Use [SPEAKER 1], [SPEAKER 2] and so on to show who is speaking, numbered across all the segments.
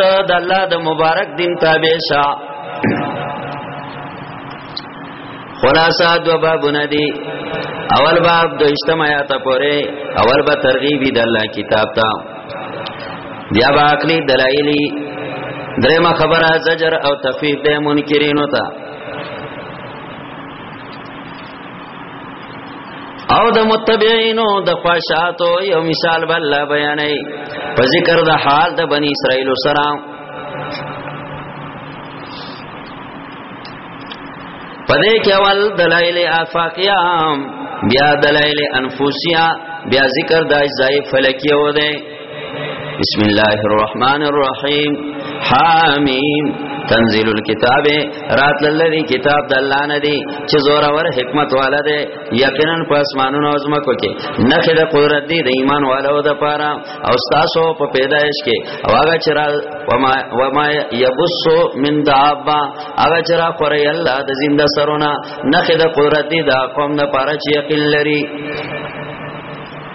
[SPEAKER 1] ته د الله د مبارک دین تابع شه خلاصہ دو بابونه دي اول باب د اجتماعات پورې اول به ترغیبی د الله کتاب ته بیا به عقلی دلایلی درېمه خبره زجر او تخفیف د منکرینو ته او د متبعینو د خواشاتو یو مثال بل الله بیانې په ذکر د حال د بنی اسرائیل سره پدې کې اول دلایل افاقیا بیا دلایل انفوسیا بیا ذکر د ځای فلکیو ده بسم الله الرحمن الرحیم حامیم تنزيل الكتاب رات للذي کتاب د الله نه دی چې زوره ور حکمت والا دی یقینا په اسمانونو او زمکو کې نخې د قدرت دی د ایمان والو د پاره او تاسو په پیدایش کې او هغه چې را وما وما يبسو من دابا هغه چې را خوري الله د زنده سرونه نخې د قدرت دی د قوم د پاره چې یقین لري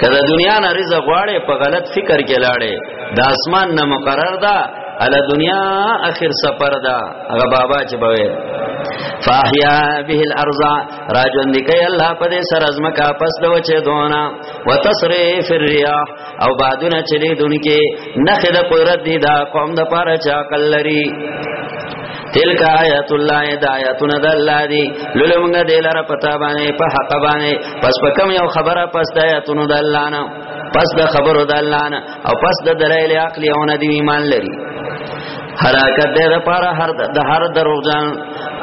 [SPEAKER 1] که د دنیا نه رزق غواړې په غلط فکر کې لاړې د اسمان نه مقرر ده ال دنیا اخر سفر ده هغه بابا چې بوي فاحیا به الارض راجون دی کوي الله په دې سر ازم کا پس د وچه دونا وتصرف الرياح او بادونه چلی دونکي نخد قدرت دی دا قوم د پاره چا کلری تلک آیات الله د آیاتنا د الله دی لولمغه د لاره پتا باندې په حق باندې پس په کم یو خبره پس د آیاتونو د الله نه پس د خبرو د الله نه او پس د دلایل عقلی او ندی ایمان لري حرکت د لپاره هر د هر دروغجن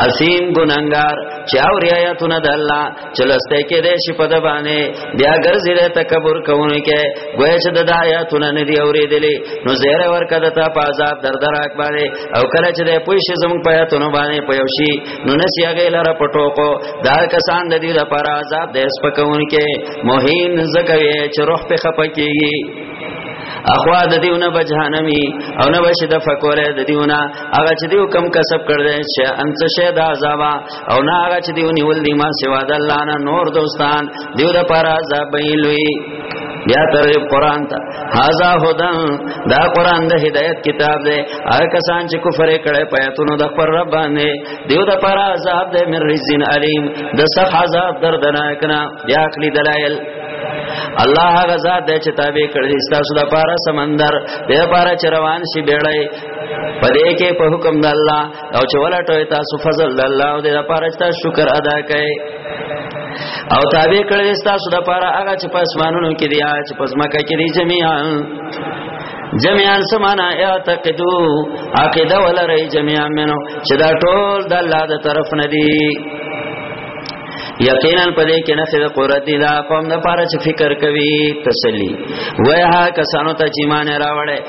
[SPEAKER 1] اسیم ګننګار چې او ریایتونه د الله چلسته کې دې شي په دبانې بیا ګرځي دې تکبر کوونه کې ګوې چې د آیاتونه نه دی اورېدلې نو زیر ورکه د تا په عذاب دردناک باندې او کله چې دې پوي شي زموږ په آیاتونه باندې پيو شي نو نسی هغه لره پټو کو دا کسان د دې لپاره عذاب دې سپکون کې موهین زکوي چې روح په خپکیږي اخوا د دیونه بجهنمی او نه بشد فکوره د دیونه هغه چې دیو کم کسب کړل چې انڅ شه دا عذاب او نه هغه چې دیو نیول دی ما سوا د الله نه نور دوستان دیو د پر عذاب لوی بیا ترغیب قران ته هاذا هدن دا قران د هدایت کتاب دی هر کسان چې کفر کړي پیاتونو د پر رب باندې دیو د پر عذاب دی من رزین علیم د سخ عذاب دردناک نه بیا عقلی دلایل الله هغه ذات دی چې تابع کړی تاسو د پاره سمندر به پاره چروان شي بیړی پدې کې په حکم د الله او چې ولټوي تاسو فضل الله او دې لپاره چې تاسو شکر ادا کړئ او تابع کړل تاسو د لپاره هغه چې پسمانونو کې دی چې پسمکه کې دی جميعا جميعا سمانا اعتقدو عقیده ولري جميعا منو چې دا ټول د الله د طرف نه دی یقینا پدې کې نه د قرت دی دا قوم د پاره چې فکر کوي تسلی وای ها کسانو ته چې مان راوړې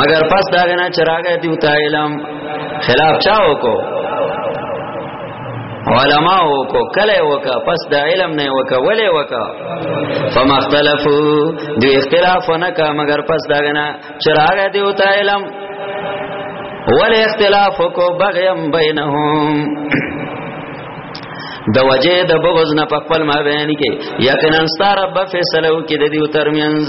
[SPEAKER 1] مگر پس دا غنا چراغه دی وتا علم خلاف چا وکو علماء وکو کله وکا پس دا علم نه وکا ولې وکا فمختلفو دی اختلاف نه کا مگر پس دا غنا چراغه دی وتا علم ول اختلاف کو بغیم بینهم د وجه د بغض نه په خپل ما بیان کې یقینا ستاره په فیصله کې د دې ترمنځ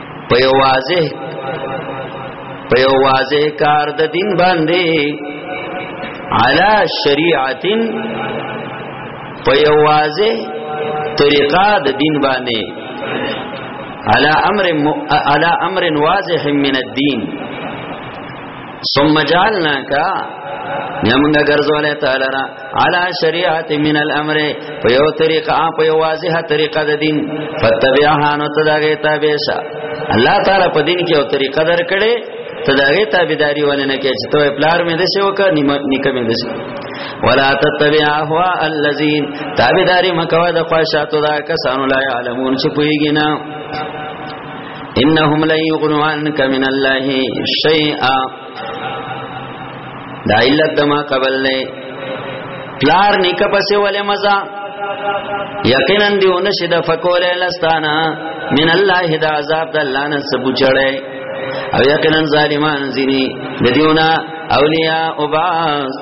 [SPEAKER 1] په یو واضح په یو واضح کار د دین باندې علا شریعت په یو واضح طریقه د دین باندې علا امر علا امر واضح من الدین ثم جعلناک یا مونږه ګرځولې تعالی را علا شریعت من الامر په یو طریقه په یو واضحه طریقه د دین فتبعها نو تداګه تابعشا الله تعالی په دین کې یو طریقه درکړې تداګه تابعداري ونه نه کې چې ته پلار مې دسه وکړ نیکه مې دسه ولا تتبع اهوا الذين تابعداري مکوه د خواهشاتو دا کسانو لا علمون چې پويګینا انهم لا یغنوا عنک من الله شیئا دا علت دما قبل نه پلار نیک پسې ولې مزه یقینا دیونه شد فکول لستانا من الله دا عذاب د الله نه سبوچړې او یقینا ظالمان زینی د دیونه اولیاء او باز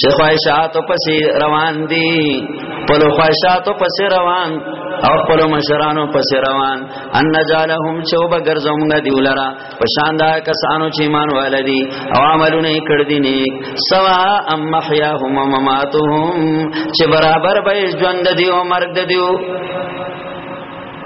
[SPEAKER 1] چې خواهشاتو پسې روان دي په لو خواهشاتو پسې روان او خپل مشرانو پسې روان ان نجالهم چې وبګرځوم غدي ولرا په شان دا کسانو چې ایمان ولدي او عملونه کړ دي نیک سوا ام محیاهم و مماتهم چې برابر به ژوند دی او مرګ دی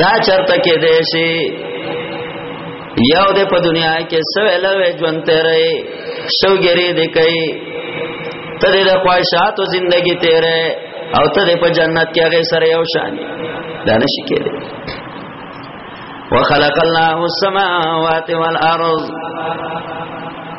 [SPEAKER 1] دا چرته کې دی شي یو د په دنیا کې سویل وې ژوند تیرې شوګری دې کوي ته د خواهشاتو ژوندۍ تیرې او ته په جنت کې هغه سره یو شان دا نشي کېږي وخلق الله السماوات والارض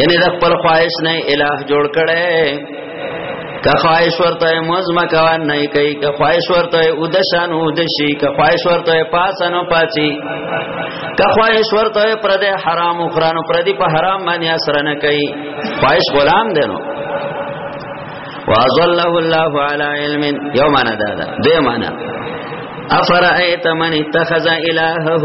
[SPEAKER 1] یعنی د خپل خواهش نه الہ جوړ کړي که خواهش ورته مزما کوان نه کوي که خواهش ورته ودشان ودشي که خواهش ورته پاسانو پاتي که خواهش ورته پر دې حرام خورانو پر دې په حرام باندې اثر نه کوي خواهش غلام دینو واظله الله علی علم یومنا دادا دیمانا افرایت من اتخذ الہه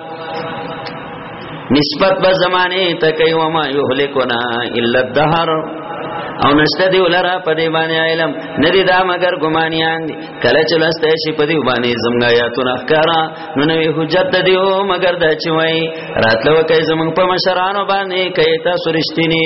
[SPEAKER 1] نسبت به زمانه ته کوي و ما يهلكنا الا الدهر او نشته دی ولرا په دې باندې علم ندی دا مگر ګمانیان دي کله چې لسته شي په دې باندې زمګا یا تو نخکارا نو نوې حجت ته دیو مگر دا چې وای راتلو کوي زمنګ په مشرانو باندې کوي تاسو رښتینی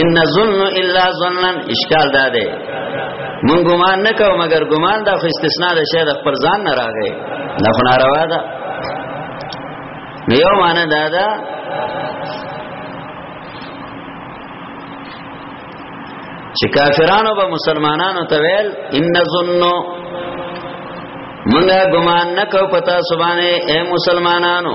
[SPEAKER 1] ان ظن الا ظنا اشکال دا دی مون ګمان نه کوو مګر ګمان دا خو استثناء ده شه د خپل ځان نه راغی دا خو ناروا ده نو یو معنی دا ده چې کافرانو به مسلمانانو ته ویل ان ظنو مونږه ګمان نه کو پتا سبانه اے مسلمانانو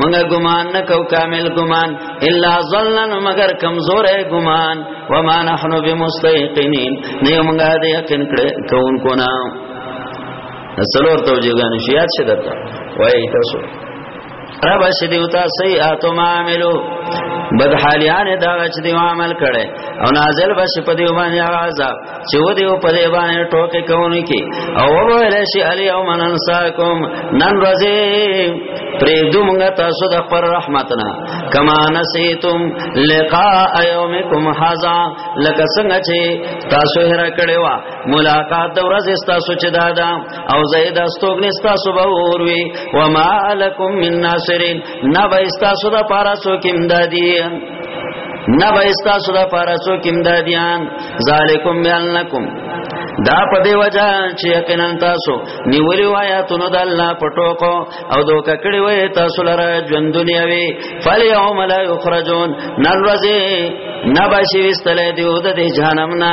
[SPEAKER 1] منګه ګمان نکو کامل ګمان الا ظنن مگر کمزور ګمان وما نحن بمستيقنين نه منګه دې یقین کړه کون کو نه سلور توجیهګان شي یاد شه درته وای تاسو رب شه دیو تاسو یې اتو معاملو بدحالیان دا چې دی عمل کړي او نازل بش په دی باندې عذاب چې و دیو په دې باندې ټوکې کوونی کې او وویل شي علی او من انساکم نن ورځې پرې دومغه تاسو د خپل رحمتنا کما نسیتم لقاء یومکم هذا لکه څنګه چې تاسو هر کړي وا ملاقات د ورځې تاسو چې دادا او زید استوګنې تاسو به وروي و ما لکم من ناصرین نبا تاسو د پارا سو کې امدادی نبا استاسو دا پارسو کم دادیان ذالکم بیانلکم دا په دی وجہ چې یقینا تاسو نیولی آیاتونو د الله پټوکو او دوک کړي وي تاسو لره ژوند دنیاوي فالیوم لا یخرجون نن ورځې نبشی وستلې دی او د جهنم نه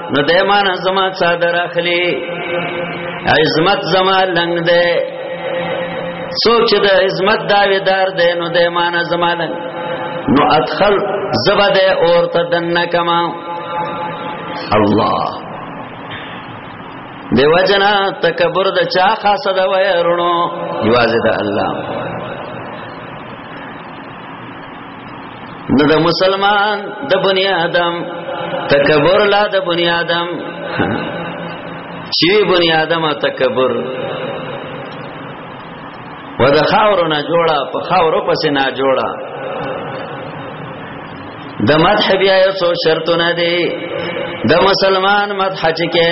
[SPEAKER 1] نو دایمان زما صادر اخلي عظمت زما لنګ ده څوک چې د عظمت داویدار ده نو دایمان زما لنګ نو ادخل زبد اور تدن کما الله دیو جنا تکبر د چا خاصه دا وای رونو یوازې د الله نو د مسلمان د بنی آدم تکبر لا د بنی آدم چی بنی آدم تکبر و د خاورو نه جوړه په خاورو پسې نه جوړه د مدح بیا یو څو شرطونه دي د مسلمان مدح چې کې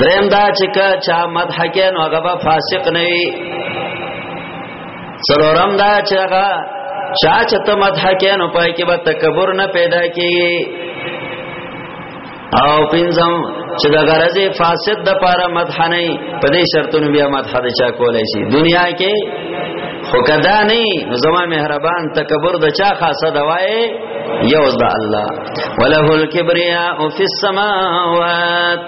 [SPEAKER 1] دریم دا چې کا چا مدح کې نو هغه فاسق نه وي څلورم دا چې هغه چا چې ته مدح کې نو پای کې به تکبر نه پیدا کیږي او پنځم چې د غرض فاسد د پاره مدح نه په دې شرطونو بیا مدح د چا کولای شي دنیا کې خو کدا نه زما مهربان تکبر د چا خاصه دوای یوز د الله وله الکبریا فی السماوات